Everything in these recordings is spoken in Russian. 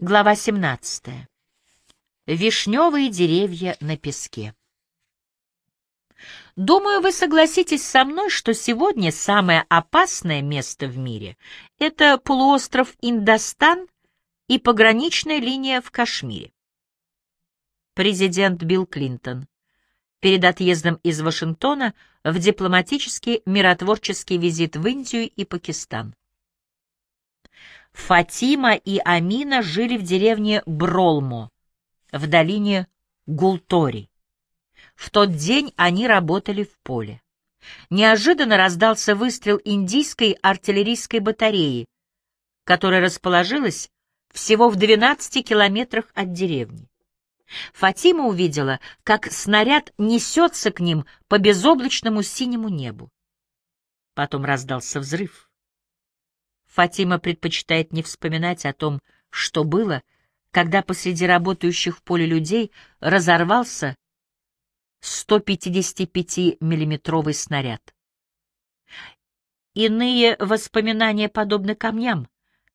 Глава 17. Вишневые деревья на песке. Думаю, вы согласитесь со мной, что сегодня самое опасное место в мире — это полуостров Индостан и пограничная линия в Кашмире. Президент Билл Клинтон перед отъездом из Вашингтона в дипломатический миротворческий визит в Индию и Пакистан. Фатима и Амина жили в деревне Бролмо, в долине Гултори. В тот день они работали в поле. Неожиданно раздался выстрел индийской артиллерийской батареи, которая расположилась всего в 12 километрах от деревни. Фатима увидела, как снаряд несется к ним по безоблачному синему небу. Потом раздался взрыв. Фатима предпочитает не вспоминать о том, что было, когда посреди работающих в поле людей разорвался 155-миллиметровый снаряд. Иные воспоминания подобны камням,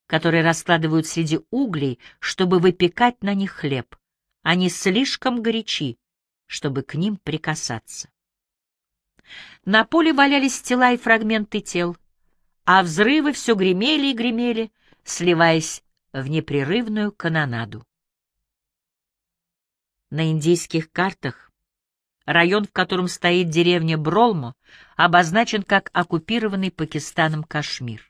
которые раскладывают среди углей, чтобы выпекать на них хлеб. Они слишком горячи, чтобы к ним прикасаться. На поле валялись тела и фрагменты тел, а взрывы все гремели и гремели, сливаясь в непрерывную канонаду. На индийских картах район, в котором стоит деревня Бролмо, обозначен как оккупированный Пакистаном Кашмир.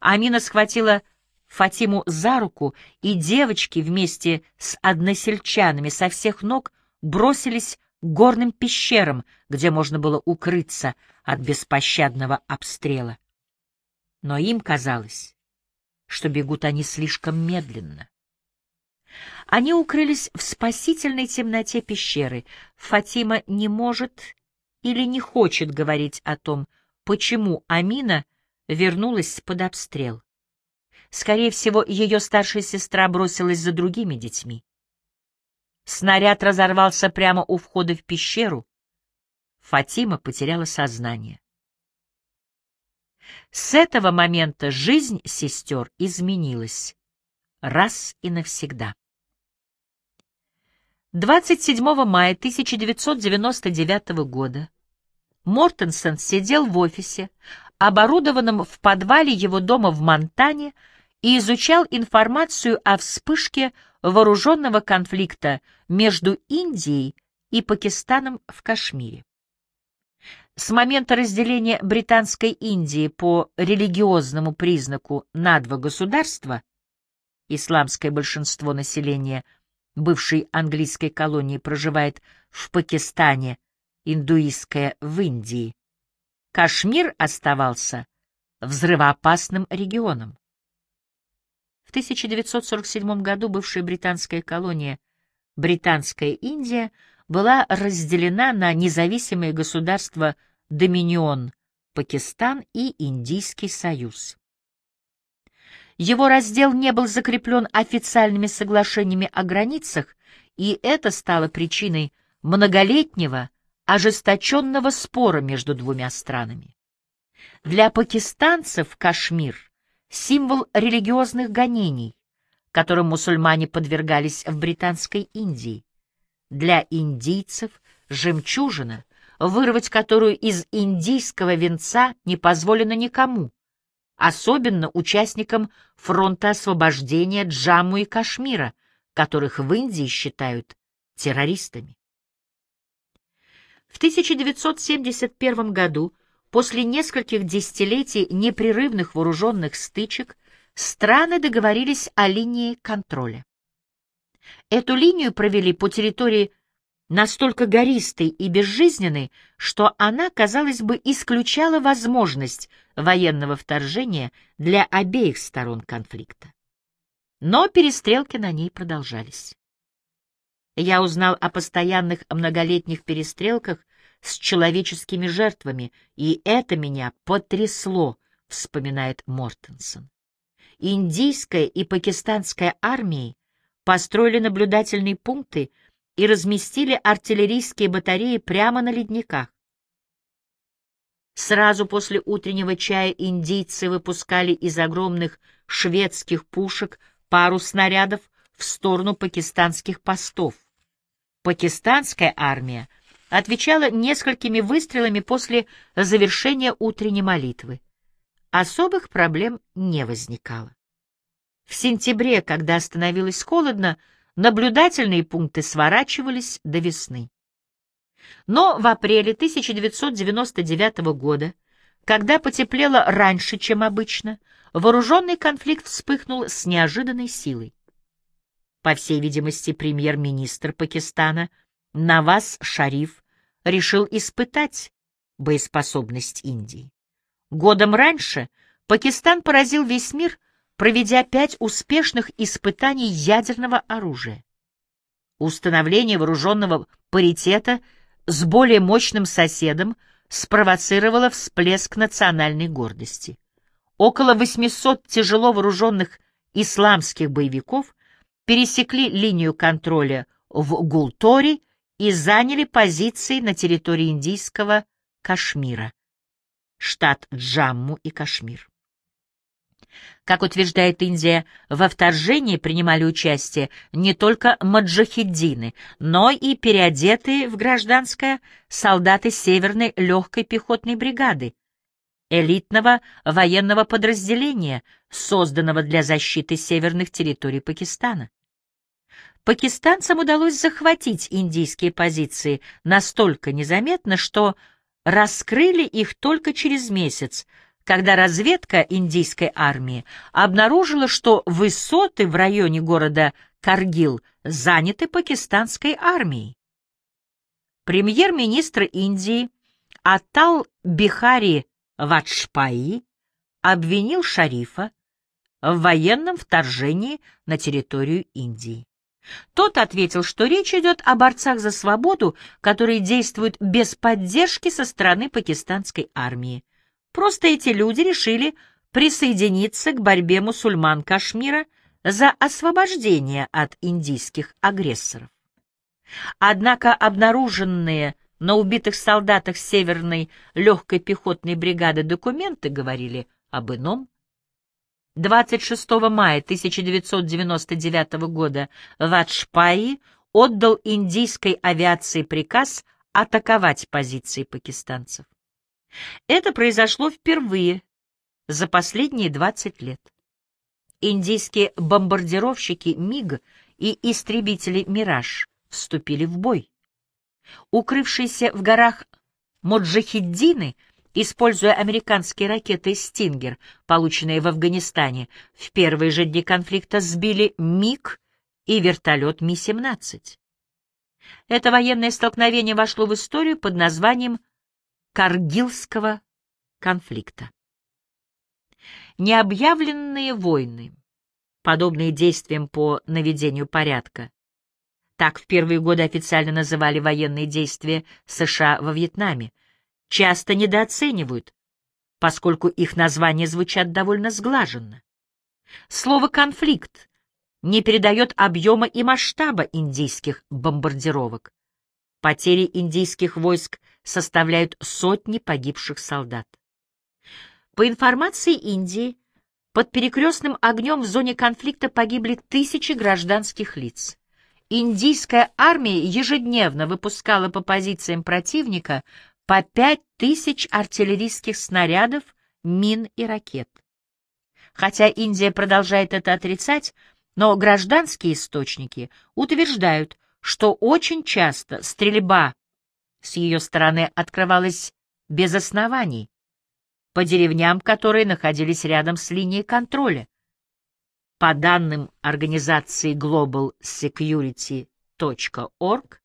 Амина схватила Фатиму за руку, и девочки вместе с односельчанами со всех ног бросились к горным пещерам, где можно было укрыться от беспощадного обстрела но им казалось, что бегут они слишком медленно. Они укрылись в спасительной темноте пещеры. Фатима не может или не хочет говорить о том, почему Амина вернулась под обстрел. Скорее всего, ее старшая сестра бросилась за другими детьми. Снаряд разорвался прямо у входа в пещеру. Фатима потеряла сознание. С этого момента жизнь сестер изменилась. Раз и навсегда. 27 мая 1999 года Мортенсон сидел в офисе, оборудованном в подвале его дома в Монтане, и изучал информацию о вспышке вооруженного конфликта между Индией и Пакистаном в Кашмире. С момента разделения Британской Индии по религиозному признаку на два государства, исламское большинство населения бывшей английской колонии проживает в Пакистане, индуистское в Индии, Кашмир оставался взрывоопасным регионом. В 1947 году бывшая британская колония Британская Индия была разделена на независимые государства Доминион, Пакистан и Индийский союз. Его раздел не был закреплен официальными соглашениями о границах, и это стало причиной многолетнего, ожесточенного спора между двумя странами. Для пакистанцев Кашмир — символ религиозных гонений, которым мусульмане подвергались в Британской Индии. Для индийцев жемчужина, вырвать которую из индийского венца не позволено никому, особенно участникам фронта освобождения Джамму и Кашмира, которых в Индии считают террористами. В 1971 году, после нескольких десятилетий непрерывных вооруженных стычек, страны договорились о линии контроля. Эту линию провели по территории настолько гористой и безжизненной, что она, казалось бы, исключала возможность военного вторжения для обеих сторон конфликта. Но перестрелки на ней продолжались. Я узнал о постоянных многолетних перестрелках с человеческими жертвами, и это меня потрясло, вспоминает Мортенсон. Индийская и пакистанская армии построили наблюдательные пункты и разместили артиллерийские батареи прямо на ледниках. Сразу после утреннего чая индийцы выпускали из огромных шведских пушек пару снарядов в сторону пакистанских постов. Пакистанская армия отвечала несколькими выстрелами после завершения утренней молитвы. Особых проблем не возникало. В сентябре, когда становилось холодно, наблюдательные пункты сворачивались до весны. Но в апреле 1999 года, когда потеплело раньше, чем обычно, вооруженный конфликт вспыхнул с неожиданной силой. По всей видимости, премьер-министр Пакистана Наваз Шариф решил испытать боеспособность Индии. Годом раньше Пакистан поразил весь мир, проведя пять успешных испытаний ядерного оружия. Установление вооруженного паритета с более мощным соседом спровоцировало всплеск национальной гордости. Около 800 тяжело вооруженных исламских боевиков пересекли линию контроля в Гулторе и заняли позиции на территории индийского Кашмира, штат Джамму и Кашмир. Как утверждает Индия, во вторжении принимали участие не только маджахиддины, но и переодетые в гражданское солдаты Северной легкой пехотной бригады, элитного военного подразделения, созданного для защиты северных территорий Пакистана. Пакистанцам удалось захватить индийские позиции настолько незаметно, что раскрыли их только через месяц, когда разведка индийской армии обнаружила, что высоты в районе города Каргил заняты пакистанской армией. Премьер-министр Индии Атал Бихари Ваджпаи обвинил Шарифа в военном вторжении на территорию Индии. Тот ответил, что речь идет о борцах за свободу, которые действуют без поддержки со стороны пакистанской армии. Просто эти люди решили присоединиться к борьбе мусульман Кашмира за освобождение от индийских агрессоров. Однако обнаруженные на убитых солдатах Северной легкой пехотной бригады документы говорили об ином. 26 мая 1999 года Ваджпаи отдал индийской авиации приказ атаковать позиции пакистанцев. Это произошло впервые за последние 20 лет. Индийские бомбардировщики МиГ и истребители «Мираж» вступили в бой. Укрывшиеся в горах Моджахиддины, используя американские ракеты «Стингер», полученные в Афганистане, в первые же дни конфликта сбили МиГ и вертолет Ми-17. Это военное столкновение вошло в историю под названием Каргилского конфликта. Необъявленные войны, подобные действиям по наведению порядка, так в первые годы официально называли военные действия США во Вьетнаме, часто недооценивают, поскольку их названия звучат довольно сглаженно. Слово «конфликт» не передает объема и масштаба индийских бомбардировок. Потери индийских войск составляют сотни погибших солдат. По информации Индии, под перекрестным огнем в зоне конфликта погибли тысячи гражданских лиц. Индийская армия ежедневно выпускала по позициям противника по пять тысяч артиллерийских снарядов, мин и ракет. Хотя Индия продолжает это отрицать, но гражданские источники утверждают, что очень часто стрельба с ее стороны открывалась без оснований, по деревням, которые находились рядом с линией контроля. По данным организации globalsecurity.org,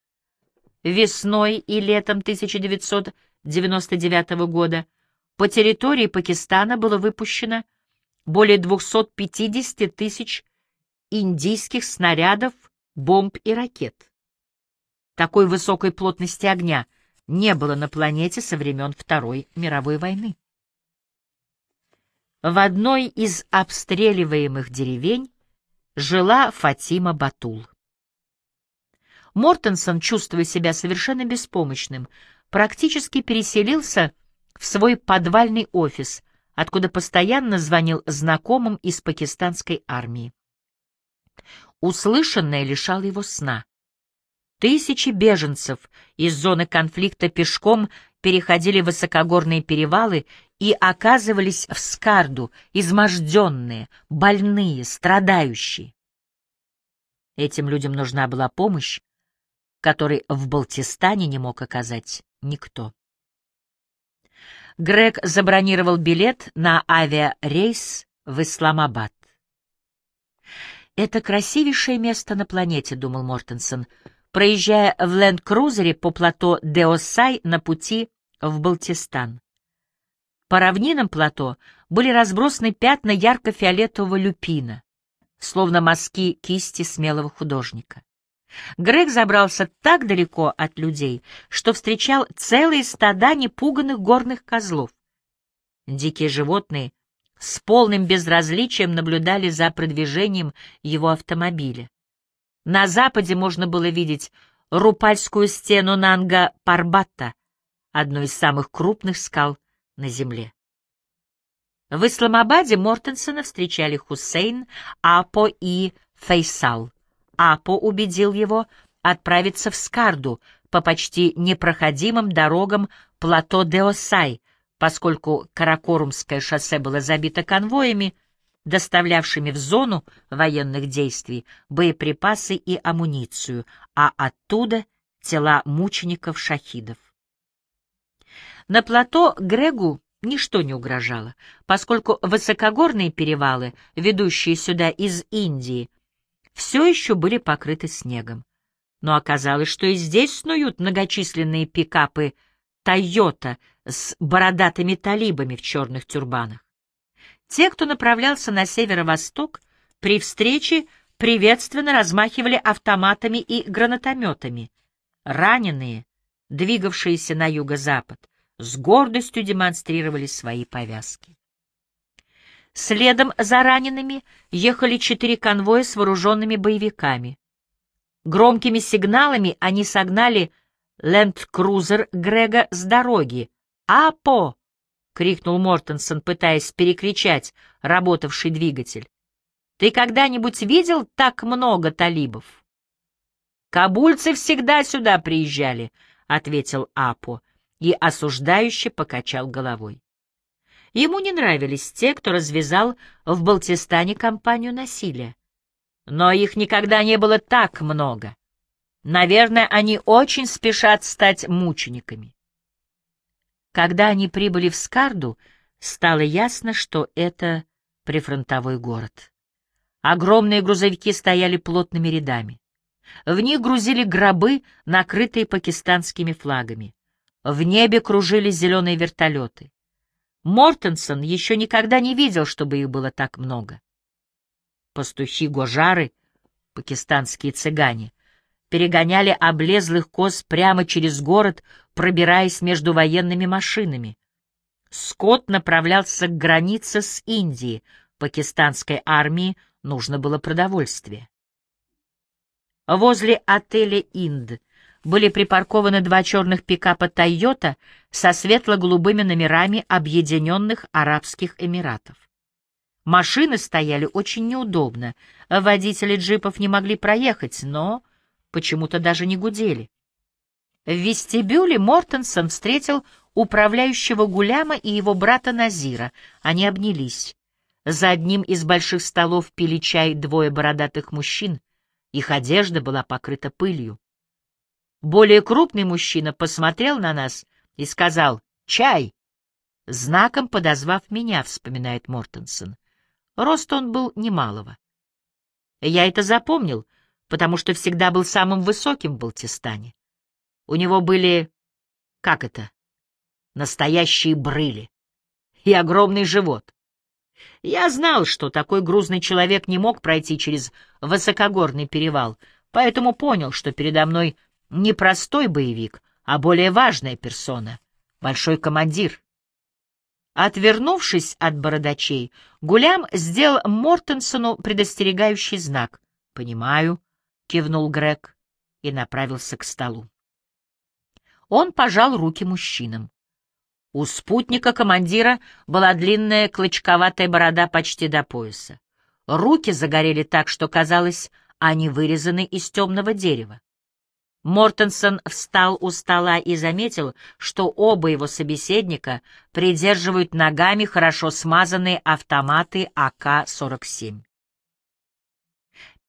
весной и летом 1999 года по территории Пакистана было выпущено более 250 тысяч индийских снарядов бомб и ракет. Такой высокой плотности огня не было на планете со времен Второй мировой войны. В одной из обстреливаемых деревень жила Фатима Батул. Мортенсон, чувствуя себя совершенно беспомощным, практически переселился в свой подвальный офис, откуда постоянно звонил знакомым из пакистанской армии. Услышанное лишало его сна. Тысячи беженцев из зоны конфликта пешком переходили высокогорные перевалы и оказывались в Скарду, изможденные, больные, страдающие. Этим людям нужна была помощь, которой в Балтистане не мог оказать никто. Грег забронировал билет на авиарейс в Исламабад. «Это красивейшее место на планете», — думал Мортенсон, проезжая в ленд-крузере по плато Деосай на пути в Балтистан. По равнинам плато были разбросаны пятна ярко-фиолетового люпина, словно мазки кисти смелого художника. Грег забрался так далеко от людей, что встречал целые стада непуганных горных козлов. Дикие животные с полным безразличием наблюдали за продвижением его автомобиля. На западе можно было видеть Рупальскую стену Нанга-Парбатта, одну из самых крупных скал на земле. В Исламабаде Мортенсона встречали Хусейн, Апо и Фейсал. Апо убедил его отправиться в Скарду по почти непроходимым дорогам плато Деосай, поскольку Каракорумское шоссе было забито конвоями, доставлявшими в зону военных действий боеприпасы и амуницию, а оттуда — тела мучеников-шахидов. На плато Грегу ничто не угрожало, поскольку высокогорные перевалы, ведущие сюда из Индии, все еще были покрыты снегом. Но оказалось, что и здесь снуют многочисленные пикапы «Тойота» с бородатыми талибами в черных тюрбанах. Те, кто направлялся на северо-восток, при встрече приветственно размахивали автоматами и гранатометами. Раненые, двигавшиеся на юго-запад, с гордостью демонстрировали свои повязки. Следом за ранеными ехали четыре конвоя с вооруженными боевиками. Громкими сигналами они согнали ленд-крузер Грега с дороги. «Апо!» — крикнул Мортенсон, пытаясь перекричать работавший двигатель. «Ты когда-нибудь видел так много талибов?» «Кабульцы всегда сюда приезжали», — ответил Апо и осуждающе покачал головой. Ему не нравились те, кто развязал в Балтистане кампанию насилия. Но их никогда не было так много. Наверное, они очень спешат стать мучениками. Когда они прибыли в Скарду, стало ясно, что это прифронтовой город. Огромные грузовики стояли плотными рядами. В них грузили гробы, накрытые пакистанскими флагами. В небе кружили зеленые вертолеты. Мортенсон еще никогда не видел, чтобы их было так много. Пастухи-гожары, пакистанские цыгане, перегоняли облезлых коз прямо через город, пробираясь между военными машинами. Скотт направлялся к границе с Индией. Пакистанской армии нужно было продовольствие. Возле отеля «Инд» были припаркованы два черных пикапа «Тойота» со светло-голубыми номерами Объединенных Арабских Эмиратов. Машины стояли очень неудобно, водители джипов не могли проехать, но почему-то даже не гудели. В вестибюле Мортенсон встретил управляющего Гуляма и его брата Назира. Они обнялись. За одним из больших столов пили чай двое бородатых мужчин. Их одежда была покрыта пылью. Более крупный мужчина посмотрел на нас и сказал «Чай!», знаком подозвав меня, вспоминает Мортенсон. Рост он был немалого. Я это запомнил, потому что всегда был самым высоким в Балтистане. У него были, как это, настоящие брыли и огромный живот. Я знал, что такой грузный человек не мог пройти через высокогорный перевал, поэтому понял, что передо мной не простой боевик, а более важная персона, большой командир. Отвернувшись от бородачей, Гулям сделал Мортенсону предостерегающий знак. «Понимаю», — кивнул Грег и направился к столу. Он пожал руки мужчинам. У спутника командира была длинная клочковатая борода почти до пояса. Руки загорели так, что, казалось, они вырезаны из темного дерева. Мортенсон встал у стола и заметил, что оба его собеседника придерживают ногами хорошо смазанные автоматы АК-47.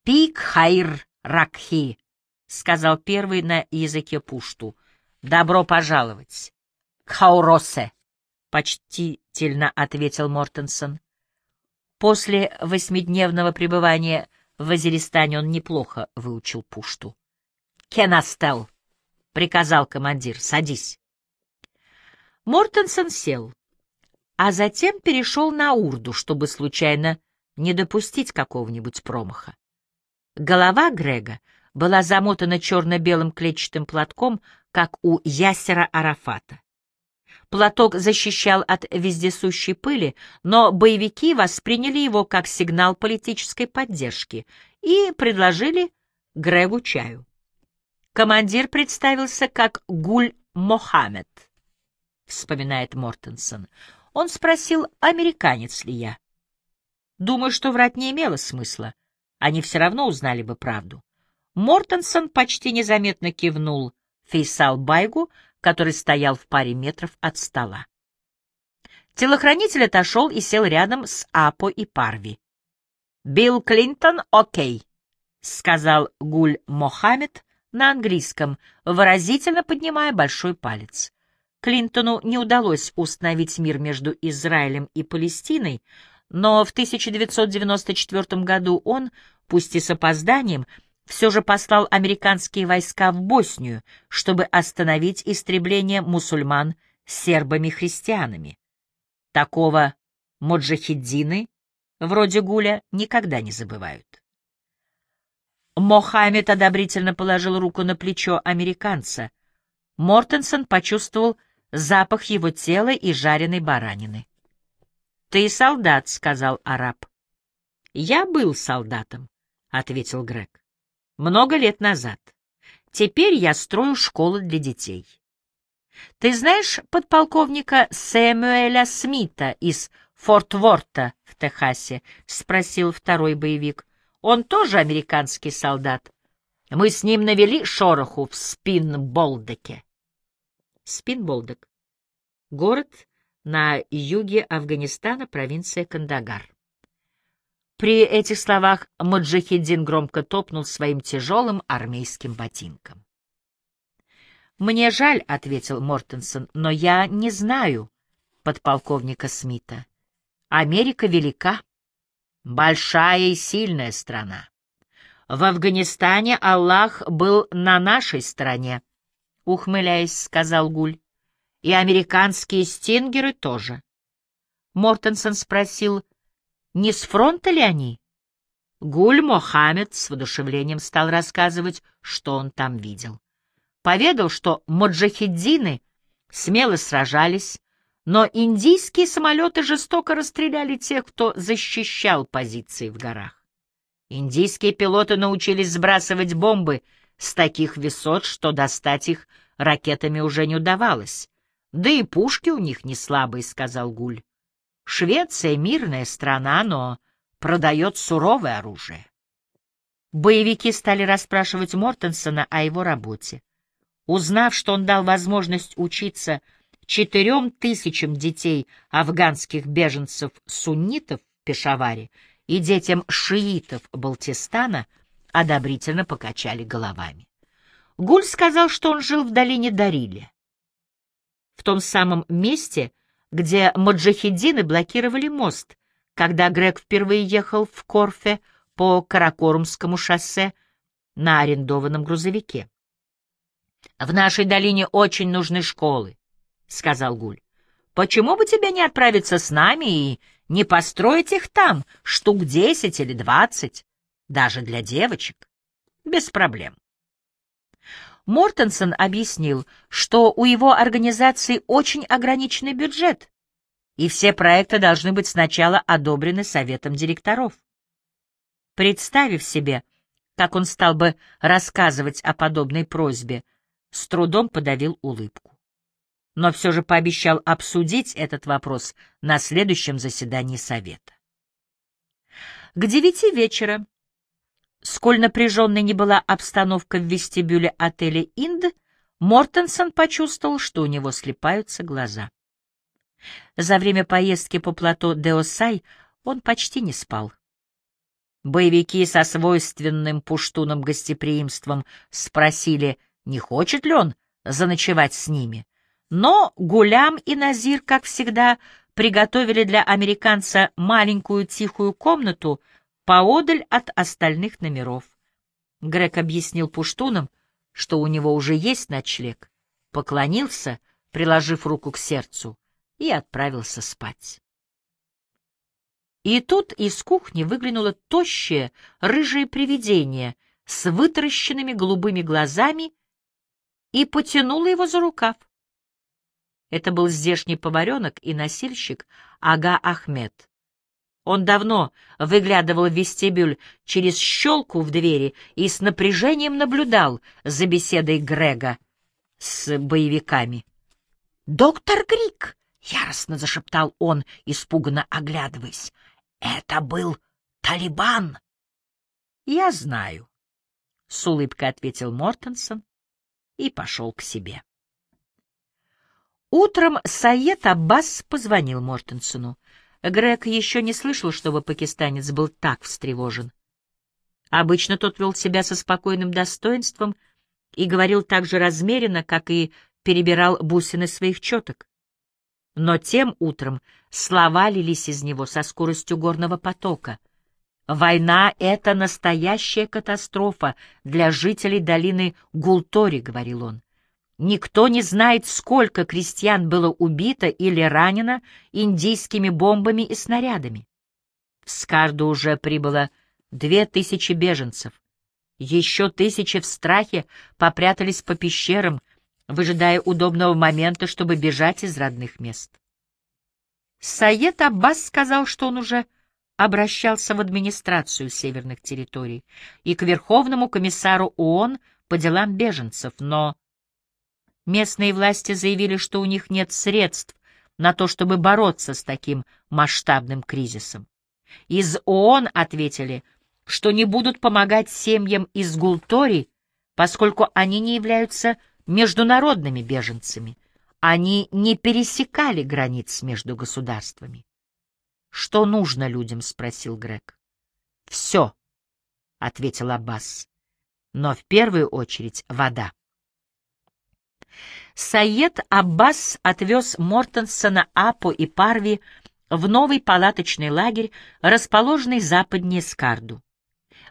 «Пик Хайр Ракхи», — сказал первый на языке пушту. «Добро пожаловать». «Кхауросе», — почтительно ответил Мортенсон. После восьмидневного пребывания в Азеристане он неплохо выучил пушту. «Кенастел», — приказал командир, — «садись». Мортенсон сел, а затем перешел на урду, чтобы случайно не допустить какого-нибудь промаха. Голова Грега была замотана черно-белым клетчатым платком, как у ясера Арафата. Платок защищал от вездесущей пыли, но боевики восприняли его как сигнал политической поддержки и предложили Грегу чаю. Командир представился как Гуль Мохаммед, вспоминает Мортенсон. Он спросил, американец ли я. Думаю, что врать не имело смысла. Они все равно узнали бы правду. Мортенсон почти незаметно кивнул Фейсал Байгу, который стоял в паре метров от стола. Телохранитель отошел и сел рядом с Апо и Парви. «Билл Клинтон, окей», — сказал Гуль Мохаммед на английском, выразительно поднимая большой палец. Клинтону не удалось установить мир между Израилем и Палестиной, но в 1994 году он, пусть и с опозданием, все же послал американские войска в Боснию, чтобы остановить истребление мусульман сербами-христианами. Такого моджахиддины, вроде Гуля, никогда не забывают. Мохаммед одобрительно положил руку на плечо американца. Мортенсон почувствовал запах его тела и жареной баранины. «Ты солдат», — сказал араб. «Я был солдатом», — ответил Грег. «Много лет назад. Теперь я строю школу для детей». «Ты знаешь подполковника Сэмюэля Смита из Форт-Ворта в Техасе?» — спросил второй боевик. «Он тоже американский солдат. Мы с ним навели шороху в Спинболдеке». Спинболдек. Город на юге Афганистана, провинция Кандагар. При этих словах Маджахеддин громко топнул своим тяжелым армейским ботинком. «Мне жаль», — ответил Мортенсон, — «но я не знаю подполковника Смита. Америка велика, большая и сильная страна. В Афганистане Аллах был на нашей стороне», — ухмыляясь, сказал Гуль и американские стингеры тоже. Мортенсон спросил, не с фронта ли они? Гуль Мохаммед с воодушевлением стал рассказывать, что он там видел. Поведал, что моджахеддины смело сражались, но индийские самолеты жестоко расстреляли тех, кто защищал позиции в горах. Индийские пилоты научились сбрасывать бомбы с таких высот, что достать их ракетами уже не удавалось. Да и пушки у них не слабые, — сказал Гуль. Швеция — мирная страна, но продает суровое оружие. Боевики стали расспрашивать Мортенсона о его работе. Узнав, что он дал возможность учиться четырем тысячам детей афганских беженцев-суннитов в Пешаваре и детям шиитов Балтистана, одобрительно покачали головами. Гуль сказал, что он жил в долине Дариля в том самом месте, где маджахеддины блокировали мост, когда Грег впервые ехал в Корфе по Каракорумскому шоссе на арендованном грузовике. «В нашей долине очень нужны школы», — сказал Гуль. «Почему бы тебе не отправиться с нами и не построить их там, штук десять или двадцать, даже для девочек? Без проблем». Мортенсон объяснил, что у его организации очень ограниченный бюджет, и все проекты должны быть сначала одобрены советом директоров. Представив себе, как он стал бы рассказывать о подобной просьбе, с трудом подавил улыбку. Но все же пообещал обсудить этот вопрос на следующем заседании совета. К девяти вечера Сколь напряженной не была обстановка в вестибюле отеля «Инд», Мортенсон почувствовал, что у него слепаются глаза. За время поездки по плато Деосай он почти не спал. Боевики со свойственным пуштуном гостеприимством спросили, не хочет ли он заночевать с ними. Но Гулям и Назир, как всегда, приготовили для американца маленькую тихую комнату поодаль от остальных номеров. Грег объяснил пуштунам, что у него уже есть ночлег, поклонился, приложив руку к сердцу, и отправился спать. И тут из кухни выглянуло тощее, рыжее привидение с вытаращенными голубыми глазами и потянуло его за рукав. Это был здешний поваренок и носильщик Ага Ахмед. Он давно выглядывал в вестибюль через щелку в двери и с напряжением наблюдал за беседой Грега с боевиками. «Доктор Грик!» — яростно зашептал он, испуганно оглядываясь. Это был Талибан. Я знаю, — с улыбкой ответил Мортенсон и пошел к себе. Утром Саед Аббас позвонил Мортенсону. Грег еще не слышал, чтобы пакистанец был так встревожен. Обычно тот вел себя со спокойным достоинством и говорил так же размеренно, как и перебирал бусины своих четок. Но тем утром слова лились из него со скоростью горного потока. «Война — это настоящая катастрофа для жителей долины Гултори», — говорил он. «Никто не знает, сколько крестьян было убито или ранено индийскими бомбами и снарядами. В Скарду уже прибыло две тысячи беженцев. Еще тысячи в страхе попрятались по пещерам, выжидая удобного момента, чтобы бежать из родных мест. Саед Аббас сказал, что он уже обращался в администрацию северных территорий и к Верховному комиссару ООН по делам беженцев, но местные власти заявили, что у них нет средств на то, чтобы бороться с таким масштабным кризисом. Из ООН ответили, что не будут помогать семьям из Гултори, поскольку они не являются международными беженцами. Они не пересекали границ между государствами. «Что нужно людям?» — спросил Грег. «Все», — ответил Аббас. «Но в первую очередь вода». Саед Аббас отвез Мортенсона, Апо и Парви в новый палаточный лагерь, расположенный западнее Скарду.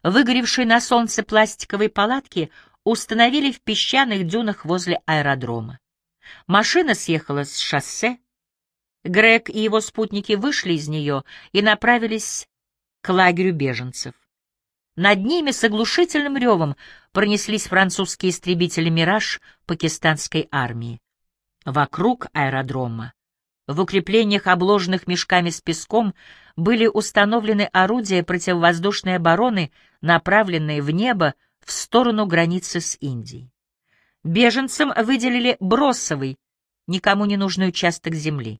Выгоревшие на солнце пластиковые палатки установили в песчаных дюнах возле аэродрома. Машина съехала с шоссе. Грег и его спутники вышли из нее и направились к лагерю беженцев. Над ними с оглушительным ревом пронеслись французские истребители «Мираж» пакистанской армии. Вокруг аэродрома, в укреплениях, обложенных мешками с песком, были установлены орудия противовоздушной обороны, направленные в небо в сторону границы с Индией. Беженцам выделили бросовый, никому не нужный участок земли.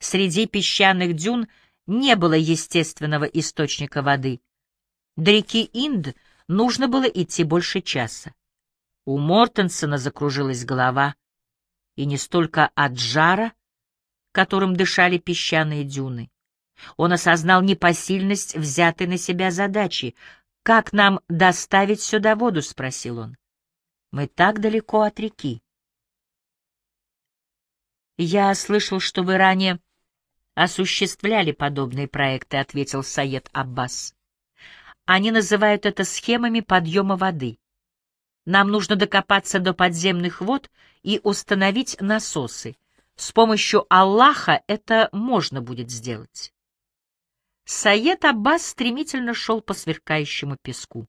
Среди песчаных дюн не было естественного источника воды. До реки Инд нужно было идти больше часа. У Мортенсона закружилась голова, и не столько от жара, которым дышали песчаные дюны. Он осознал непосильность взятой на себя задачи, «Как нам доставить сюда воду?» — спросил он. «Мы так далеко от реки». «Я слышал, что вы ранее осуществляли подобные проекты», — ответил Саед Аббас. «Они называют это схемами подъема воды. Нам нужно докопаться до подземных вод и установить насосы. С помощью Аллаха это можно будет сделать». Саед Аббас стремительно шел по сверкающему песку.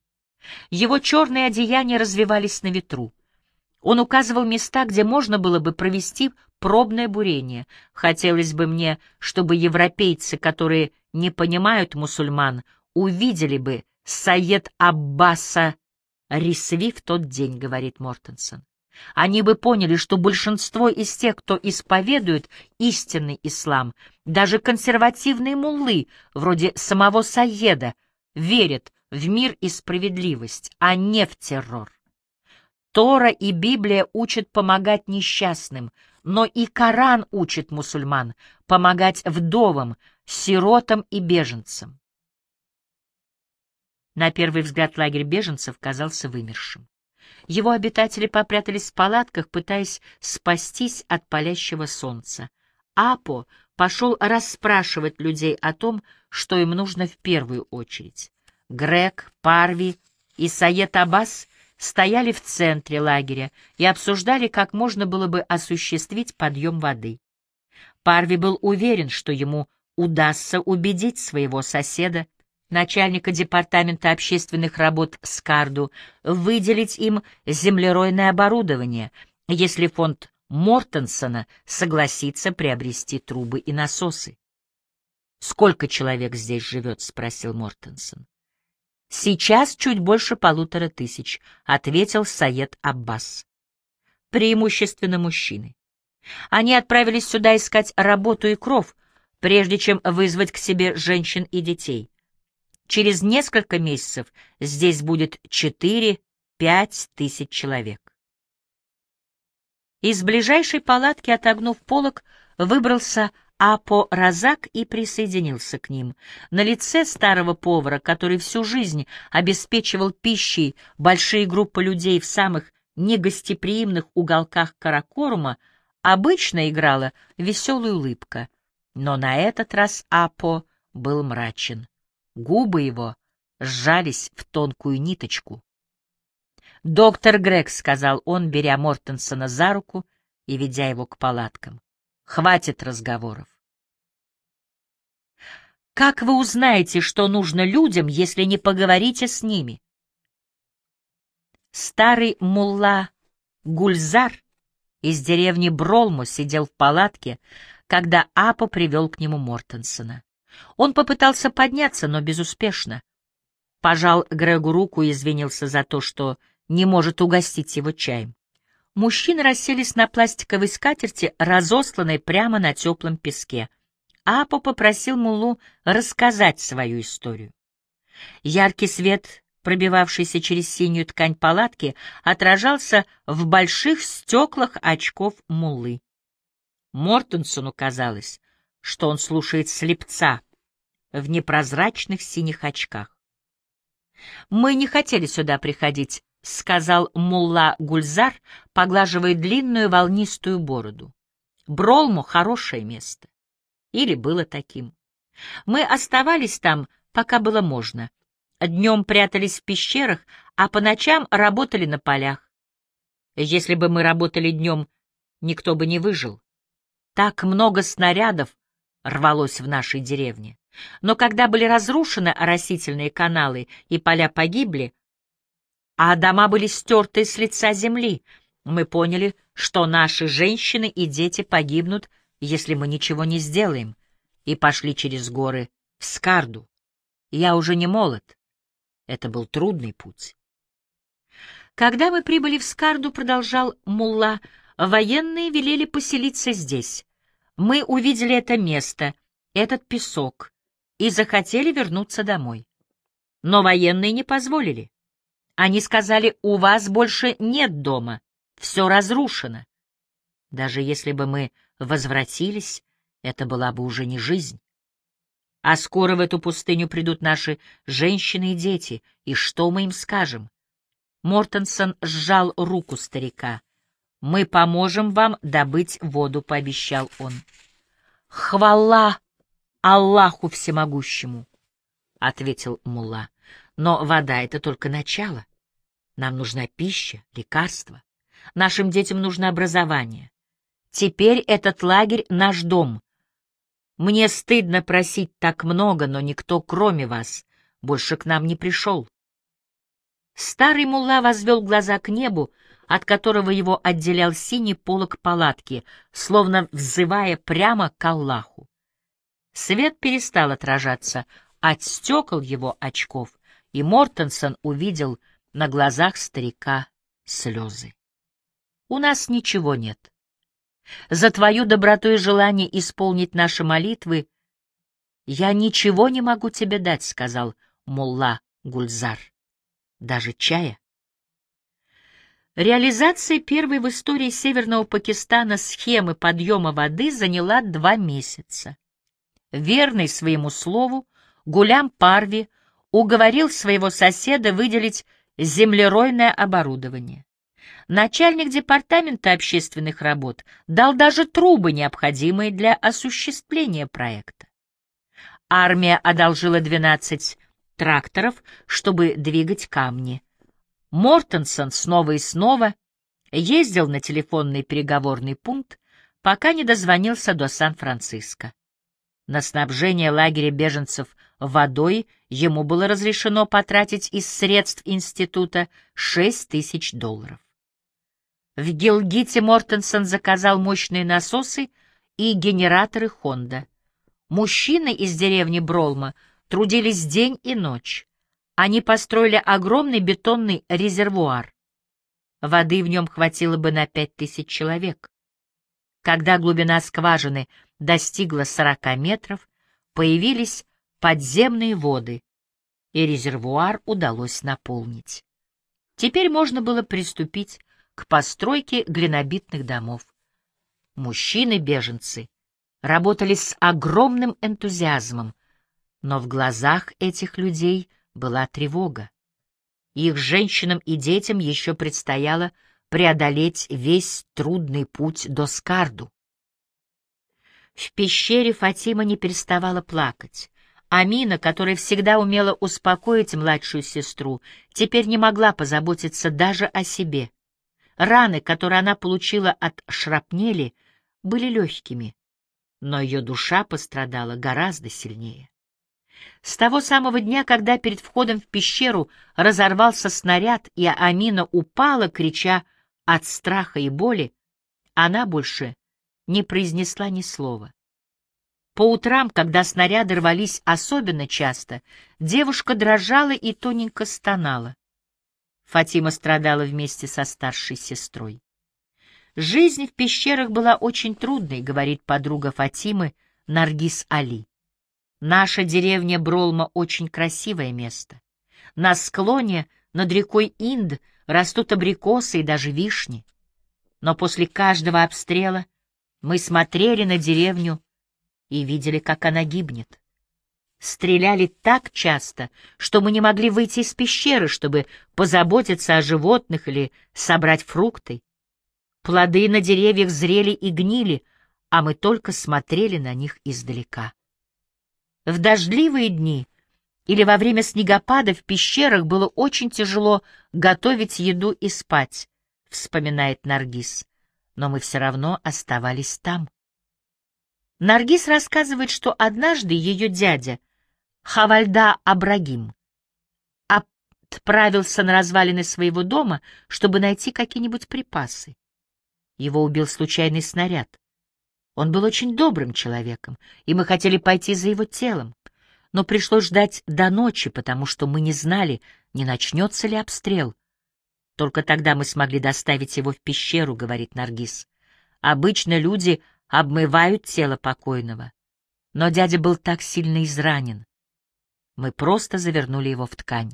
Его черные одеяния развивались на ветру. Он указывал места, где можно было бы провести пробное бурение. Хотелось бы мне, чтобы европейцы, которые не понимают мусульман, увидели бы Саед Аббаса Рисви в тот день, говорит Мортенсон. Они бы поняли, что большинство из тех, кто исповедует истинный ислам, даже консервативные муллы, вроде самого Саеда, верят в мир и справедливость, а не в террор. Тора и Библия учат помогать несчастным, но и Коран учит мусульман помогать вдовам, сиротам и беженцам. На первый взгляд лагерь беженцев казался вымершим. Его обитатели попрятались в палатках, пытаясь спастись от палящего солнца. Апо пошел расспрашивать людей о том, что им нужно в первую очередь. Грег, Парви и Саед Аббас стояли в центре лагеря и обсуждали, как можно было бы осуществить подъем воды. Парви был уверен, что ему удастся убедить своего соседа, начальника департамента общественных работ Скарду, выделить им землеройное оборудование, если фонд Мортенсона согласится приобрести трубы и насосы. «Сколько человек здесь живет?» — спросил Мортенсон. «Сейчас чуть больше полутора тысяч», — ответил Саед Аббас. «Преимущественно мужчины. Они отправились сюда искать работу и кров, прежде чем вызвать к себе женщин и детей. Через несколько месяцев здесь будет 4-5 тысяч человек. Из ближайшей палатки, отогнув полог, выбрался Апо Разак и присоединился к ним. На лице старого повара, который всю жизнь обеспечивал пищей большие группы людей в самых негостеприимных уголках Каракорума, обычно играла веселая улыбка. Но на этот раз Апо был мрачен. Губы его сжались в тонкую ниточку. «Доктор Грег», — сказал он, беря Мортенсона за руку и ведя его к палаткам, — «хватит разговоров. Как вы узнаете, что нужно людям, если не поговорите с ними? Старый мулла Гульзар из деревни Бролму сидел в палатке, когда Апа привел к нему Мортенсона. Он попытался подняться, но безуспешно. Пожал Грегу руку и извинился за то, что не может угостить его чаем. Мужчины расселись на пластиковой скатерти, разосланной прямо на теплом песке. Апо попросил Мулу рассказать свою историю. Яркий свет, пробивавшийся через синюю ткань палатки, отражался в больших стеклах очков Муллы. Мортенсону казалось, что он слушает слепца в непрозрачных синих очках. «Мы не хотели сюда приходить», — сказал мулла Гульзар, поглаживая длинную волнистую бороду. «Бролму — хорошее место. Или было таким. Мы оставались там, пока было можно. Днем прятались в пещерах, а по ночам работали на полях. Если бы мы работали днем, никто бы не выжил. Так много снарядов рвалось в нашей деревне. Но когда были разрушены оросительные каналы и поля погибли, а дома были стерты с лица земли, мы поняли, что наши женщины и дети погибнут, если мы ничего не сделаем, и пошли через горы в Скарду. Я уже не молод. Это был трудный путь. Когда мы прибыли в Скарду, продолжал Мулла, военные велели поселиться здесь. Мы увидели это место, этот песок, и захотели вернуться домой. Но военные не позволили. Они сказали, у вас больше нет дома, все разрушено. Даже если бы мы возвратились, это была бы уже не жизнь. А скоро в эту пустыню придут наши женщины и дети, и что мы им скажем? Мортенсон сжал руку старика. «Мы поможем вам добыть воду», — пообещал он. «Хвала Аллаху Всемогущему», — ответил Мулла. «Но вода — это только начало. Нам нужна пища, лекарства. Нашим детям нужно образование. Теперь этот лагерь — наш дом. Мне стыдно просить так много, но никто, кроме вас, больше к нам не пришел». Старый мулла возвел глаза к небу, от которого его отделял синий полог палатки, словно взывая прямо к Аллаху. Свет перестал отражаться от стекол его очков, и Мортенсон увидел на глазах старика слезы. «У нас ничего нет. За твою доброту и желание исполнить наши молитвы я ничего не могу тебе дать», — сказал Мулла Гульзар. Даже чая. Реализация первой в истории Северного Пакистана схемы подъема воды заняла два месяца. Верный своему слову, Гулям Парви уговорил своего соседа выделить землеройное оборудование. Начальник департамента общественных работ дал даже трубы, необходимые для осуществления проекта. Армия одолжила 12 тракторов, чтобы двигать камни. Мортенсон снова и снова ездил на телефонный переговорный пункт, пока не дозвонился до Сан-Франциско. На снабжение лагеря беженцев водой ему было разрешено потратить из средств института 6 тысяч долларов. В Гилгите Мортенсон заказал мощные насосы и генераторы Хонда. Мужчины из деревни Бролма трудились день и ночь. Они построили огромный бетонный резервуар. Воды в нем хватило бы на пять тысяч человек. Когда глубина скважины достигла сорока метров, появились подземные воды, и резервуар удалось наполнить. Теперь можно было приступить к постройке глинобитных домов. Мужчины-беженцы работали с огромным энтузиазмом, но в глазах этих людей была тревога. Их женщинам и детям еще предстояло преодолеть весь трудный путь до Скарду. В пещере Фатима не переставала плакать. Амина, которая всегда умела успокоить младшую сестру, теперь не могла позаботиться даже о себе. Раны, которые она получила от шрапнели, были легкими, но ее душа пострадала гораздо сильнее. С того самого дня, когда перед входом в пещеру разорвался снаряд, и Амина упала, крича от страха и боли, она больше не произнесла ни слова. По утрам, когда снаряды рвались особенно часто, девушка дрожала и тоненько стонала. Фатима страдала вместе со старшей сестрой. Жизнь в пещерах была очень трудной, говорит подруга Фатимы Наргиз Али. Наша деревня Бролма очень красивое место. На склоне над рекой Инд растут абрикосы и даже вишни. Но после каждого обстрела мы смотрели на деревню и видели, как она гибнет. Стреляли так часто, что мы не могли выйти из пещеры, чтобы позаботиться о животных или собрать фрукты. Плоды на деревьях зрели и гнили, а мы только смотрели на них издалека. В дождливые дни или во время снегопада в пещерах было очень тяжело готовить еду и спать, вспоминает Наргиз, но мы все равно оставались там. Наргиз рассказывает, что однажды ее дядя, Хавальда Абрагим, отправился на развалины своего дома, чтобы найти какие-нибудь припасы. Его убил случайный снаряд. Он был очень добрым человеком, и мы хотели пойти за его телом. Но пришлось ждать до ночи, потому что мы не знали, не начнется ли обстрел. Только тогда мы смогли доставить его в пещеру, говорит Наргиз. Обычно люди обмывают тело покойного. Но дядя был так сильно изранен. Мы просто завернули его в ткань.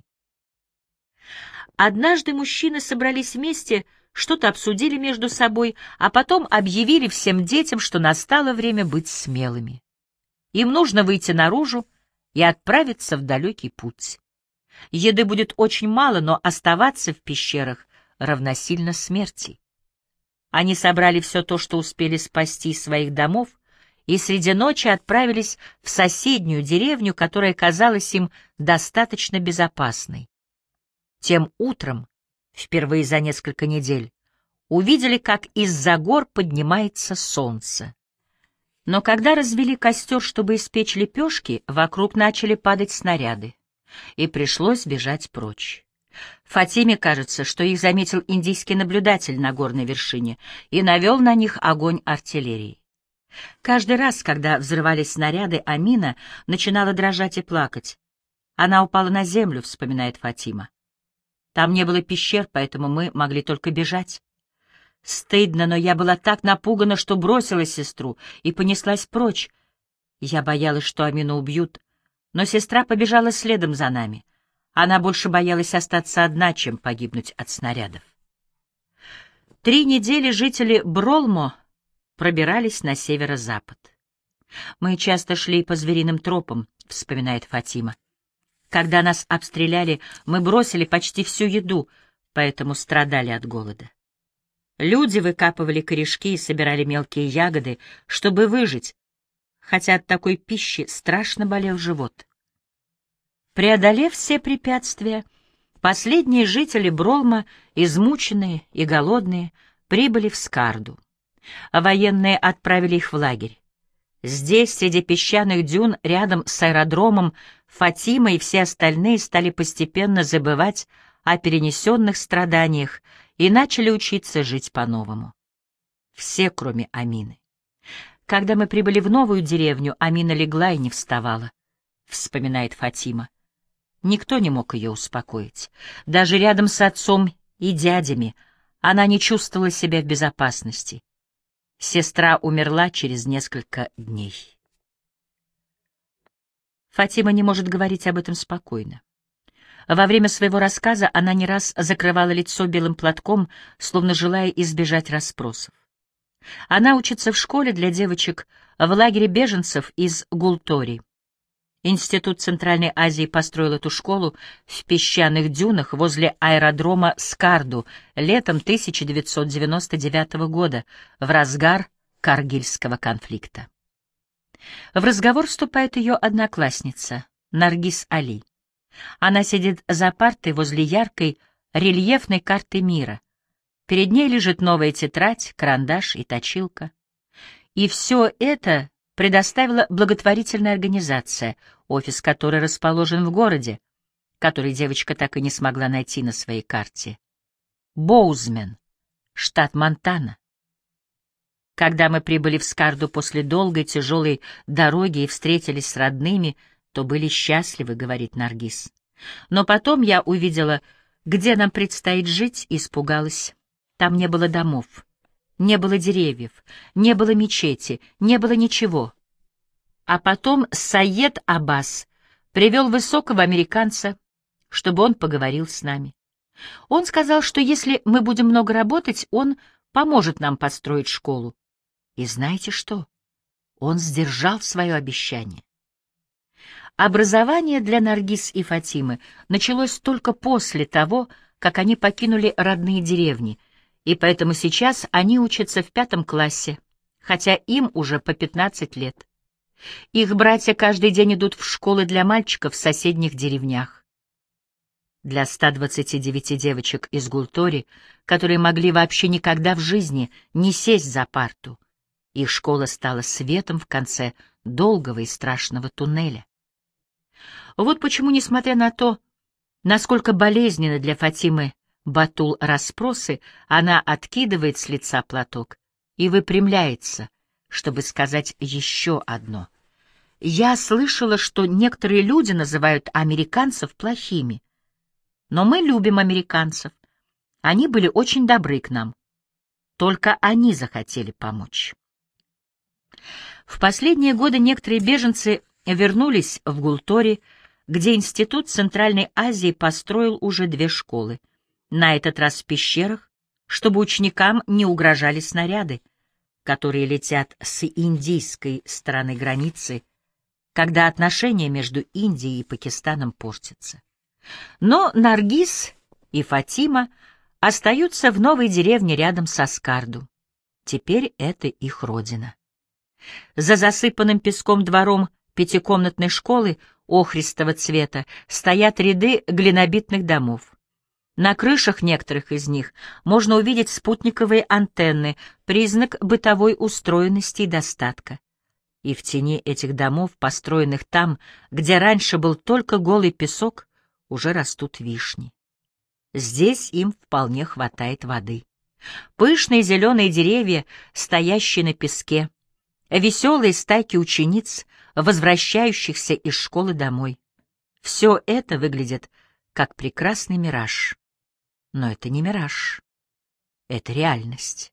Однажды мужчины собрались вместе — что-то обсудили между собой, а потом объявили всем детям, что настало время быть смелыми. Им нужно выйти наружу и отправиться в далекий путь. Еды будет очень мало, но оставаться в пещерах равносильно смерти. Они собрали все то, что успели спасти из своих домов, и среди ночи отправились в соседнюю деревню, которая казалась им достаточно безопасной. Тем утром впервые за несколько недель, увидели, как из-за гор поднимается солнце. Но когда развели костер, чтобы испечь лепешки, вокруг начали падать снаряды, и пришлось бежать прочь. Фатиме кажется, что их заметил индийский наблюдатель на горной вершине и навел на них огонь артиллерии. Каждый раз, когда взрывались снаряды, Амина начинала дрожать и плакать. Она упала на землю, вспоминает Фатима. Там не было пещер, поэтому мы могли только бежать. Стыдно, но я была так напугана, что бросила сестру и понеслась прочь. Я боялась, что Амину убьют, но сестра побежала следом за нами. Она больше боялась остаться одна, чем погибнуть от снарядов. Три недели жители Бролмо пробирались на северо-запад. «Мы часто шли по звериным тропам», — вспоминает Фатима. «Когда нас обстреляли, мы бросили почти всю еду, поэтому страдали от голода. Люди выкапывали корешки и собирали мелкие ягоды, чтобы выжить, хотя от такой пищи страшно болел живот. Преодолев все препятствия, последние жители Бролма, измученные и голодные, прибыли в Скарду, военные отправили их в лагерь. Здесь, среди песчаных дюн, рядом с аэродромом, Фатима и все остальные стали постепенно забывать о перенесенных страданиях и начали учиться жить по-новому. Все, кроме Амины. Когда мы прибыли в новую деревню, Амина легла и не вставала, — вспоминает Фатима. Никто не мог ее успокоить. Даже рядом с отцом и дядями она не чувствовала себя в безопасности. Сестра умерла через несколько дней. Фатима не может говорить об этом спокойно. Во время своего рассказа она не раз закрывала лицо белым платком, словно желая избежать расспросов. Она учится в школе для девочек в лагере беженцев из Гултори. Институт Центральной Азии построил эту школу в песчаных дюнах возле аэродрома Скарду летом 1999 года, в разгар Каргильского конфликта. В разговор вступает ее одноклассница, Наргиз Али. Она сидит за партой возле яркой, рельефной карты мира. Перед ней лежит новая тетрадь, карандаш и точилка. И все это предоставила благотворительная организация, офис которой расположен в городе, который девочка так и не смогла найти на своей карте. Боузмен, штат Монтана. Когда мы прибыли в Скарду после долгой тяжелой дороги и встретились с родными, то были счастливы, — говорит Наргиз. Но потом я увидела, где нам предстоит жить, и испугалась. Там не было домов, не было деревьев, не было мечети, не было ничего. А потом Саед Аббас привел высокого американца, чтобы он поговорил с нами. Он сказал, что если мы будем много работать, он поможет нам построить школу. И знаете что? Он сдержал свое обещание. Образование для Наргиз и Фатимы началось только после того, как они покинули родные деревни, и поэтому сейчас они учатся в пятом классе, хотя им уже по 15 лет. Их братья каждый день идут в школы для мальчиков в соседних деревнях. Для 129 девочек из Гултори, которые могли вообще никогда в жизни не сесть за парту, их школа стала светом в конце долгого и страшного туннеля. Вот почему, несмотря на то, насколько болезненно для Фатимы Батул расспросы, она откидывает с лица платок и выпрямляется, чтобы сказать еще одно. Я слышала, что некоторые люди называют американцев плохими. Но мы любим американцев. Они были очень добры к нам. Только они захотели помочь. В последние годы некоторые беженцы вернулись в Гултори, где Институт Центральной Азии построил уже две школы. На этот раз в пещерах, чтобы ученикам не угрожали снаряды, которые летят с индийской стороны границы, когда отношения между Индией и Пакистаном портятся. Но Наргиз и Фатима остаются в новой деревне рядом со Скарду. Теперь это их родина. За засыпанным песком двором пятикомнатной школы охристого цвета стоят ряды глинобитных домов. На крышах некоторых из них можно увидеть спутниковые антенны, признак бытовой устроенности и достатка. И в тени этих домов, построенных там, где раньше был только голый песок, уже растут вишни. Здесь им вполне хватает воды. Пышные зеленые деревья, стоящие на песке, веселые стайки учениц, возвращающихся из школы домой. Все это выглядит как прекрасный мираж. Но это не мираж. Это реальность.